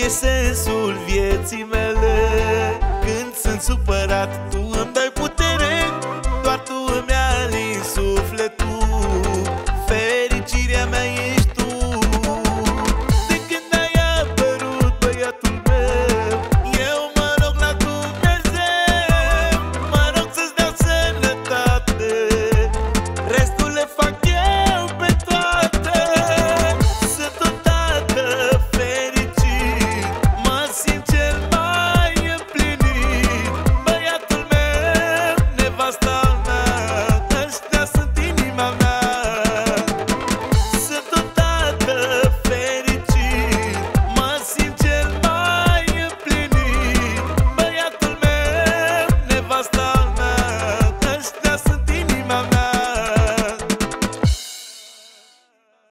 e sensul vieții mele. Când sunt supărat, tu îmi